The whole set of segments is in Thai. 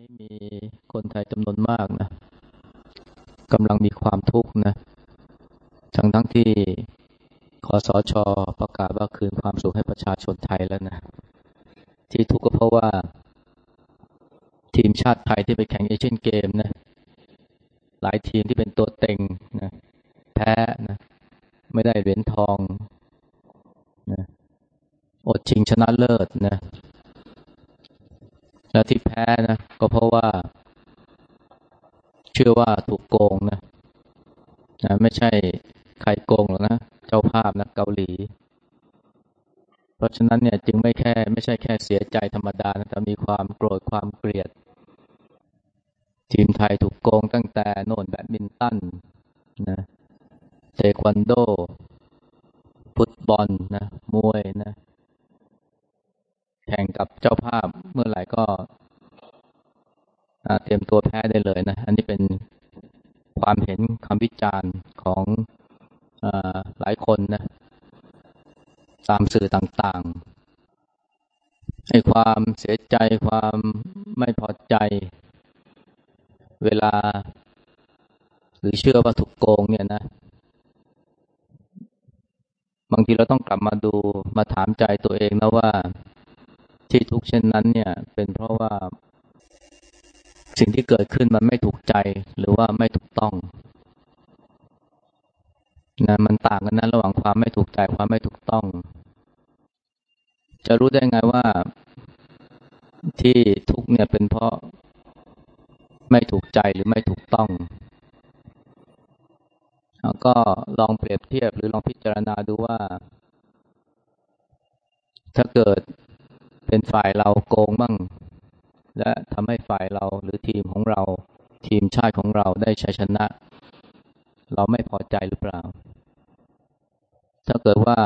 นี้มีคนไทยจำนวนมากนะกำลังมีความทุกข์นะ ทั้งทั้งที่คอสชประกาศว่าคืนความสุขให้ประชาชนไทยแล้วนะ ที่ทุกข์ก็เพราะว่า ทีมชาติไทยที่ไปแข่งเอเชียนเกมนะ หลายทีมที่เป็นตัวเต็งนะ แพ้นะ ไม่ได้เหรียญทองนะอดชิงชนะเลิศนะและที่แพ้นะ ชื่อว่าถูกโกงนะนะไม่ใช่ใครโกงหรอกนะเจ้าภาพนะเกาหลี เพราะฉะนั้นเนี่ยจึงไม่แค่ไม่ใช่แค่เสียใจธรรมดานะแต่มีความโกรธความเกลียด ทีมไทยถูกโกงตั้งแต่โน่นแบดมินตันนะเทควันโด ฟุตบอลนะมวยนะ แข่งกับเจ้าภาพเมื่อไหร่ก็ เตรียมตัวแพ้ได้เลยนะ อันนี้เป็นความเห็นคำวิจารณ์ของอหลายคนนะ ตามสื่อต่างๆ ให้ความเสียใจความไม่พอใจ เวลา หรือเชื่อว่าถูกโกงเนี่ยนะ บางทีเราต้องกลับมาดูมาถามใจตัวเองนะว่าที่ทุกเช่นนั้นเนี่ย เป็นเพราะว่า สิ่งที่เกิดขึ้นมันไม่ถูกใจหรือว่าไม่ถูกต้องนะมันต่างกันนะระหว่างความไม่ถูกใจความไม่ถูกต้อง จะรู้ได้ไงว่าที่ทุกเนี่ยเป็นเพราะไม่ถูกใจหรือไม่ถูกต้องแล้วก็ลองเปรียบเทียบหรือลองพิจารณาดูว่า ถ้าเกิดเป็นฝ่ายเราโกงบ้าง และทำให้ฝ่ายเราหรือทีมของเราทีมชาติของเราได้ชัยชนะ เราไม่พอใจหรือเปล่า ถ้าเกิดว่า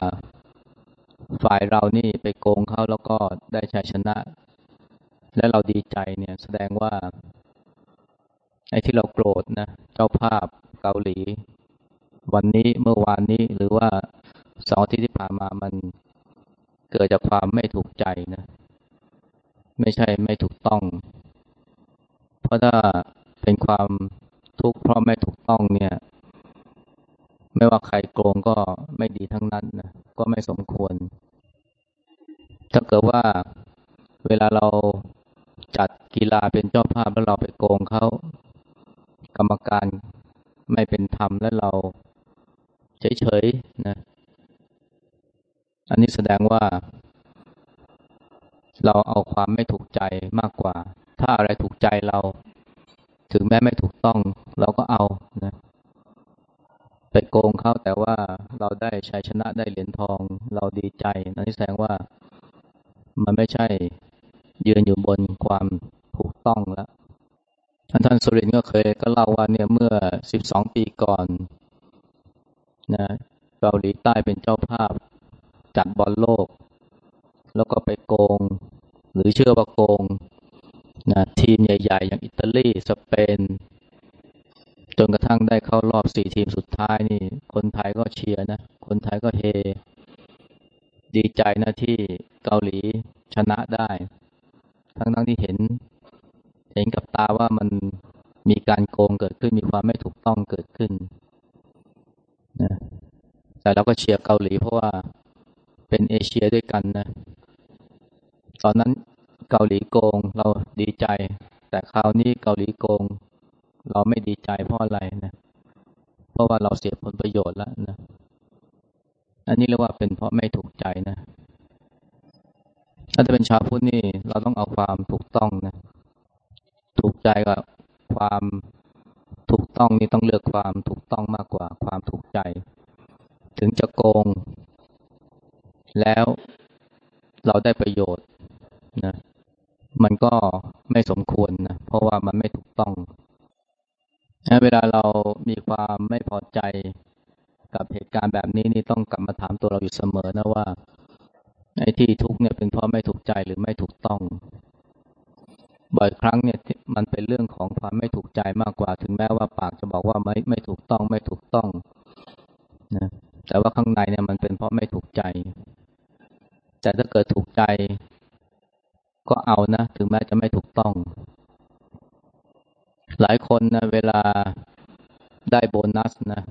ฝ่ายเรานี่ไปโกงเขาแล้วก็ได้ชัยชนะ และเราดีใจเนี่ยแสดงว่าไอ้ที่เราโกรธนะเจ้าภาพเกาหลี วันนี้เมื่อวานนี้หรือว่าสองที่ที่ผ่านมามันเกิดจากความไม่ถูกใจนะ ไม่ใช่ไม่ถูกต้อง เพราะถ้าเป็นความทุกข์เพราะไม่ถูกต้องเนี่ย ไม่ว่าใครโกงก็ไม่ดีทั้งนั้นนะก็ไม่สมควร ถ้าเกิดว่าเวลาเราจัดกีฬาเป็นเจ้าภาพแล้วเราไปโกงเขากรรมการไม่เป็นธรรมแล้วเราเฉยๆนะ อันนี้แสดงว่า เราเอาความไม่ถูกใจมากกว่า ถ้าอะไรถูกใจเรา ถึงแม้ไม่ถูกต้อง เราก็เอานะไปโกงเขาแต่ว่าเราได้ชัยชนะได้เหรียญทอง เราดีใจนั่นแสดงว่ามันไม่ใช่ยืนอยู่บนความถูกต้องแล้วท่านสุรินก็เคยก็เล่าว่าเนี่ยเมื่อสิบสองปีก่อนนะเกาหลีใต้เป็นเจ้าภาพจัดบอลโลก แล้วก็ไปโกง หรือเชื่อว่าโกงนะทีมใหญ่ ๆ อย่างอิตาลีสเปน จนกระทั่งได้เข้ารอบสี่ทีมสุดท้ายนี่ คนไทยก็เชียร์นะ คนไทยก็เฮ ดีใจนะที่เกาหลีชนะได้ ทั้งๆที่เห็น เห็นกับตาว่ามันมีการโกงเกิดขึ้นมีความไม่ถูกต้องเกิดขึ้นนะแต่เราก็เชียร์เกาหลีเพราะว่าเป็นเอเชียด้วยกันนะ ตอนนั้นเกาหลีโกงเราดีใจ แต่คราวนี้เกาหลีโกง เราไม่ดีใจเพราะอะไรนะ เพราะว่าเราเสียผลประโยชน์แล้วนะ อันนี้เรียกว่าเป็นเพราะไม่ถูกใจนะ ถ้าจะเป็นชาวพุทธนี่เราต้องเอาความถูกต้องนะ ถูกใจกับความถูกต้องนี่ต้องเลือกความถูกต้องมากกว่าความถูกใจ ถึงจะโกง แล้วเราได้ประโยชน์ มันก็ไม่สมควรนะเพราะว่ามันไม่ถูกต้องเวลาเรามีความไม่พอใจกับเหตุการณ์แบบนี้นี่ต้องกลับมาถามตัวเราอยู่เสมอนะว่าไอ้ที่ทุกเนี่ยเป็นเพราะไม่ถูกใจหรือไม่ถูกต้อง บ่อยครั้งเนี่ยมันเป็นเรื่องของความไม่ถูกใจมากกว่า ถึงแม้ว่าปากจะบอกว่าไม่ไม่ถูกต้องไม่ถูกต้องนะแต่ว่าข้างในเนี่ยมันเป็นเพราะไม่ถูกใจ แต่ถ้าเกิดถูกใจ ก็เอานะ ถึงแม้จะไม่ถูกต้อง หลายคนนะเวลาได้โบนัสนะ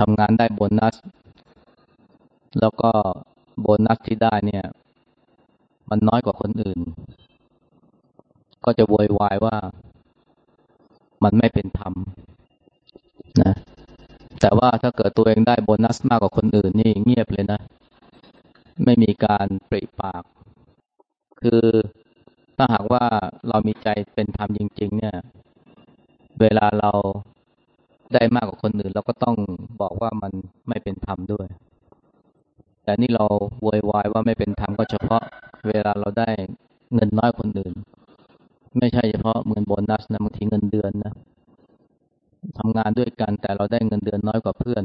ทำงานได้โบนัส แล้วก็โบนัสที่ได้เนี่ย มันน้อยกว่าคนอื่น ก็จะโวยวายว่ามันไม่เป็นธรรมนะแต่ว่าถ้าเกิดตัวเองได้โบนัสมากกว่าคนอื่นนี่เงียบเลยนะ ไม่มีการปริปาก คือถ้าหากว่าเรามีใจเป็นธรรมจริง ๆ เนี่ย เวลาเราได้มากกว่าคนอื่น เราก็ต้องบอกว่ามันไม่เป็นธรรมด้วย แต่นี่เราโวยวายว่าไม่เป็นธรรมก็เฉพาะ เวลาเราได้เงินน้อยคนอื่น ไม่ใช่เฉพาะเงินโบนัสนะบางทีเงินเดือนนะทำงานด้วยกันแต่เราได้เงินเดือนน้อยกว่าเพื่อน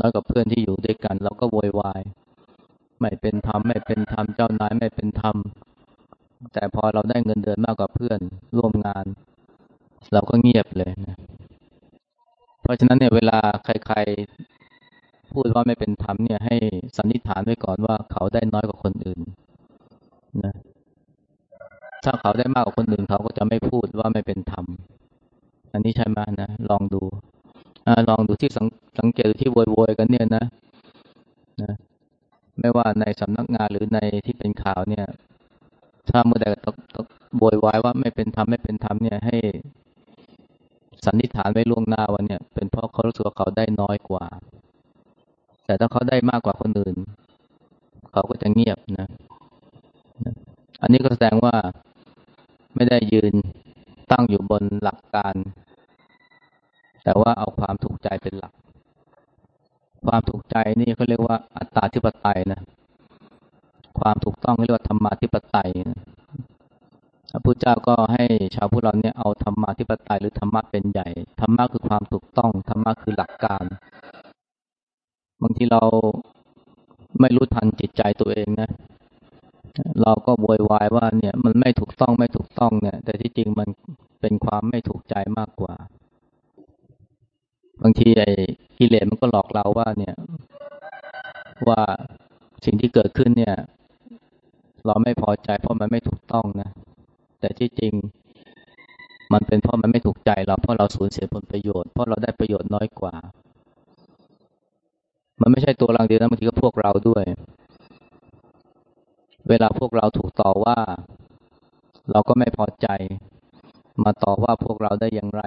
น้อยกว่าเพื่อนที่อยู่ด้วยกัน เราก็โวยวาย ไม่เป็นธรรมไม่เป็นธรรมเจ้านายไม่เป็นธรรมแต่พอเราได้เงินเดือนมากกว่าเพื่อนร่วมงาน เราก็เงียบเลยนะเพราะฉะนั้นเนี่ยเวลาใครๆ พูดว่าไม่เป็นธรรมเนี่ยให้สันนิษฐานไว้ก่อนว่าเขาได้น้อยกว่าคนอื่นนะถ้าเขาได้มากกว่าคนอื่นเขาก็จะไม่พูดว่าไม่เป็นธรรมอันนี้ใช่ไหมนะลองดูอลองดูที่สังสงเกตที่โวยๆกันเนี่ยนะ ไม่ว่าในสำนักงานหรือในที่เป็นข่าวเนี่ย ถ้าเมื่อใดต้องต้องโวยวายว่าไม่เป็นธรรมไม่เป็นธรรมเนี่ยให้สันนิษฐานไว้ล่วงหน้าวันเนี่ยเป็นเพราะเขารู้สึกว่าเขาได้น้อยกว่า แต่ถ้าเขาได้มากกว่าคนอื่น เขาก็จะเงียบนะ อันนี้ก็แสดงว่าไม่ได้ยืนตั้งอยู่บนหลักการ แต่ว่าเอาความถูกใจเป็นหลัก ความถูกใจนี่เขาเรียกว่าอัตตาธิปไตยนะ ความถูกต้องเรียกว่าธรรมาธิปไตยนะพระพุทธเจ้าก็ให้ชาวพุทธเราเนี่ยเอาธรรมาธิปไตยหรือธรรมะเป็นใหญ่ ธรรมะคือความถูกต้อง ธรรมะคือหลักการ บางทีเราไม่รู้ทันจิตใจตัวเองนะ เราก็โวยวายว่าเนี่ย มันไม่ถูกต้องไม่ถูกต้องเนี่ย แต่ที่จริงมันเป็นความไม่ถูกใจมากกว่า บางทีไอ้กิเลสมันก็หลอกเราว่าเนี่ยว่าสิ่งที่เกิดขึ้นเนี่ย เราไม่พอใจเพราะมันไม่ถูกต้องนะ แต่ที่จริง มันเป็นเพราะมันไม่ถูกใจเราเพราะเราสูญเสียผลประโยชน์เพราะเราได้ประโยชน์น้อยกว่า มันไม่ใช่ตัวเราเดียวนะบางทีก็พวกเราด้วย เวลาพวกเราถูกต่อว่า เราก็ไม่พอใจ มาต่อว่าพวกเราได้อย่างไร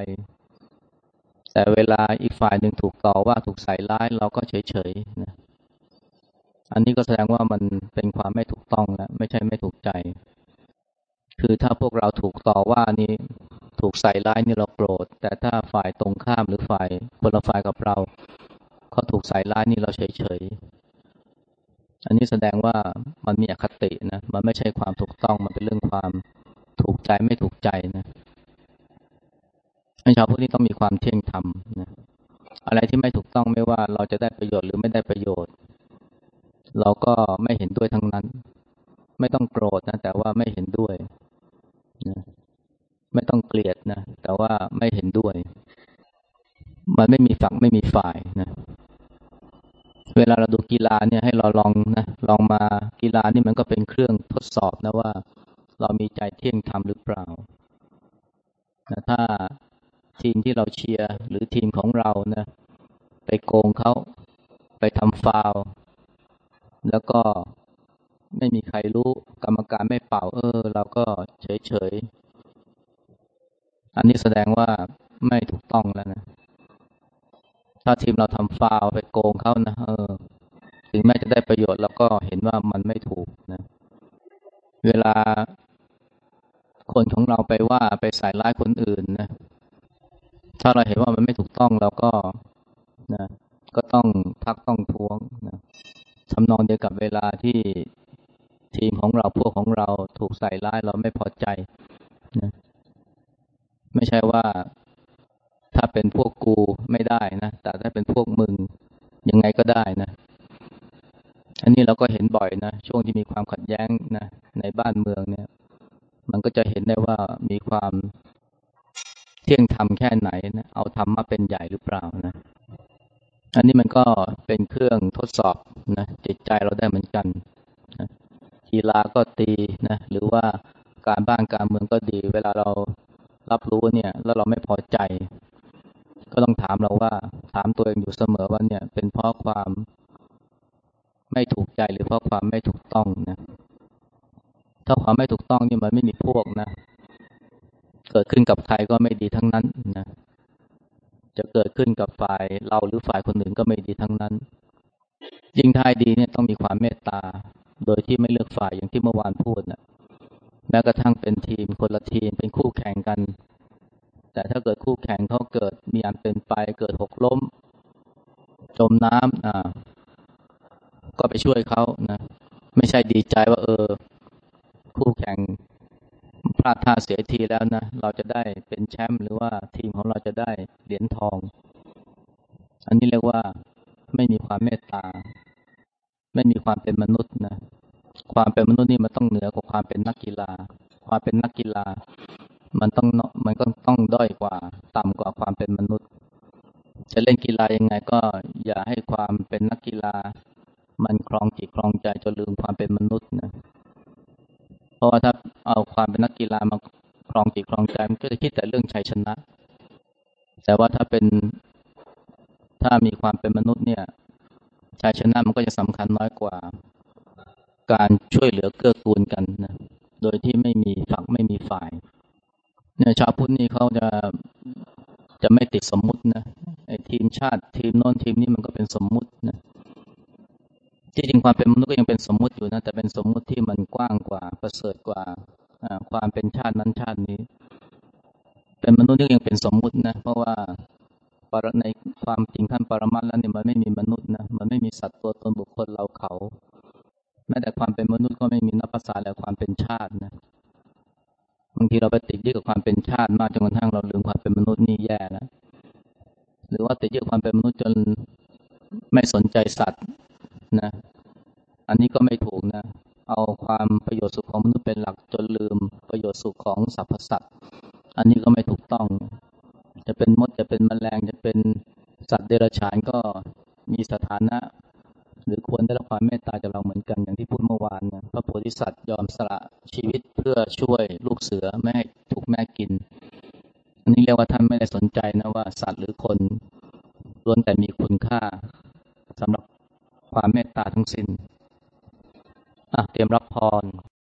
แต่เวลาอีกฝ่ายหนึ่งถูกต่อว่าถูกใส่ร้ายเราก็เฉยๆนะอันนี้ก็แสดงว่ามันเป็นความไม่ถูกต้องแล้วไม่ใช่ไม่ถูกใจ คือถ้าพวกเราถูกต่อว่านี่ถูกใส่ร้ายนี่เราโกรธ แต่ถ้าฝ่ายตรงข้ามหรือฝ่ายคนละฝ่ายกับเราเขาถูกใส่ร้ายนี่เราเฉยเฉยอันนี้แสดงว่ามันมีอคตินะมันไม่ใช่ความถูกต้องมันเป็นเรื่องความถูกใจไม่ถูกใจนะ ชาวพุทธนี่ต้องมีความเที่ยงธรรมนะอะไรที่ไม่ถูกต้องไม่ว่าเราจะได้ประโยชน์หรือไม่ได้ประโยชน์ เราก็ไม่เห็นด้วยทั้งนั้น ไม่ต้องโกรธนะแต่ว่าไม่เห็นด้วยนะไม่ต้องเกลียดนะแต่ว่าไม่เห็นด้วย มันไม่มีฝักไม่มีฝ่ายนะเวลาเราดูกีฬาเนี่ยให้เราลองนะลองมากีฬานี่มันก็เป็นเครื่องทดสอบนะว่า เรามีใจเที่ยงธรรมหรือเปล่านะถ้า ทีมที่เราเชียร์หรือทีมของเรานะไปโกงเขาไปทำฟาวแล้วก็ไม่มีใครรู้กรรมการไม่เป่า เออ เราก็เฉยเฉยอันนี้แสดงว่าไม่ถูกต้องแล้วนะ ถ้าทีมเราทำฟาวไปโกงเขานะเออ ถึงแม้จะได้ประโยชน์เราก็เห็นว่ามันไม่ถูกนะ เวลาคนของเราไปว่าไปใส่ร้ายคนอื่นนะ ถ้าเราเห็นว่ามันไม่ถูกต้องเราก็นะก็ต้องทักต้องท้วงนะทำนองเดียวกับเวลาที่ทีมของเราพวกของเราถูกใส่ร้ายเราไม่พอใจนะไม่ใช่ว่าถ้าเป็นพวกกูไม่ได้นะแต่ถ้าเป็นพวกมึงยังไงก็ได้นะอันนี้เราก็เห็นบ่อยนะช่วงที่มีความขัดแย้งนะในบ้านเมืองเนี่ย มันก็จะเห็นได้ว่ามีความ เที่ยงธรรมแค่ไหนนะเอาธรรมมาเป็นใหญ่หรือเปล่านะอันนี้มันก็เป็นเครื่องทดสอบนะจิตใจเราได้เหมือนกันกีฬาก็ตีนะหรือว่าการบ้านการเมืองก็ดี เวลาเรารับรู้เนี่ย แล้วเราไม่พอใจ ก็ต้องถามเราว่า ถามตัวเองอยู่เสมอว่าเนี่ย เป็นเพราะความไม่ถูกใจหรือเพราะความไม่ถูกต้องนะถ้าความไม่ถูกต้องนี่มันไม่มีพวกนะ เกิดขึ้นกับใครก็ไม่ดีทั้งนั้นนะจะเกิดขึ้นกับฝ่ายเราหรือฝ่ายคนอื่นก็ไม่ดีทั้งนั้น ยิ่งทายดีเนี่ยต้องมีความเมตตา โดยที่ไม่เลือกฝ่ายอย่างที่เมื่อวานพูดนะแม้กระทั่งเป็นทีมคนละทีมเป็นคู่แข่งกัน แต่ถ้าเกิดคู่แข่งเขาเกิดมีอันเป็นไปเกิดหกล้ม จมน้ำอ่า ก็ไปช่วยเขานะไม่ใช่ดีใจว่าเออ คู่แข่ง ลาดท่าเสียทีแล้วนะ เราจะได้เป็นแชมป์หรือว่าทีมของเราจะได้เหรียญทอง อันนี้เรียกว่าไม่มีความเมตตา ไม่มีความเป็นมนุษย์นะ ความเป็นมนุษย์นี่มันต้องเหนือกว่าความเป็นนักกีฬา ความเป็นนักกีฬา มันต้องมันก็ต้องด้อยกว่า ต่ำกว่าความเป็นมนุษย์ จะเล่นกีฬายังไงก็อย่าให้ความเป็นนักกีฬา มันคลองจิตคลองใจจนลืมความเป็นมนุษย์นะ เพราะว่าถ้า เอาความเป็นนักกีฬามาครองจิตครองใจมันก็จะคิดแต่เรื่องชัยชนะ แต่ว่าถ้าเป็นถ้ามีความเป็นมนุษย์เนี่ยชัยชนะมันก็จะสำคัญน้อยกว่า การช่วยเหลือเกื้อกูลกันนะโดยที่ไม่มีฝักไม่มีฝ่ายเนี่ยชาวพุทธนี่เขาจะจะไม่ติดสมมุตินะไอ้ทีมชาติทีมโน้นทีมนี้มันก็เป็นสมมุตินะที่จริงความเป็นมนุษย์ก็ยังเป็นสมมุติอยู่นะแต่เป็นสมมุติที่มันกว้างกว่าประเสริฐกว่า ความเป็นชาตินั้นชาตินี้เป็นมนุษย์ที่ยังเป็นสมมุตินะ เพราะว่าในความจริงขั้นปรมัตแล้วเนี่ยมันไม่มีมนุษย์นะมันไม่มีสัตว์ตัวตนบุคคลเราเขาแม้แต่ความเป็นมนุษย์ก็ไม่มีนับภาษาและความเป็นชาตินะบางทีเราไปติดยึดกับความเป็นชาติมากจนกระทั่งเราลืมความเป็นมนุษย์นี่แย่แล้วหรือว่าติดยึดความเป็นมนุษย์จนไม่สนใจสัตว์นะ อันนี้ก็ไม่ถูกนะ เอาความประโยชน์สุขของมนุษย์เป็นหลักจนลืมประโยชน์สุขของสรรพสัตว์ อันนี้ก็ไม่ถูกต้อง จะเป็นมดจะเป็นแมลงจะเป็นสัตว์เดรัจฉานก็มีสถานะ หรือควรได้รับความเมตตาจากเราเหมือนกันอย่างที่พูดเมื่อวานนะพระโพธิสัตว์ยอมสละชีวิตเพื่อช่วยลูกเสือไม่ให้ถูกแม่กิน อันนี้เรียกว่าท่านไม่ได้สนใจนะว่าสัตว์หรือคนล้วนแต่มีคุณค่าสำหรับความเมตตาทั้งสิน้น เตรียมรับพร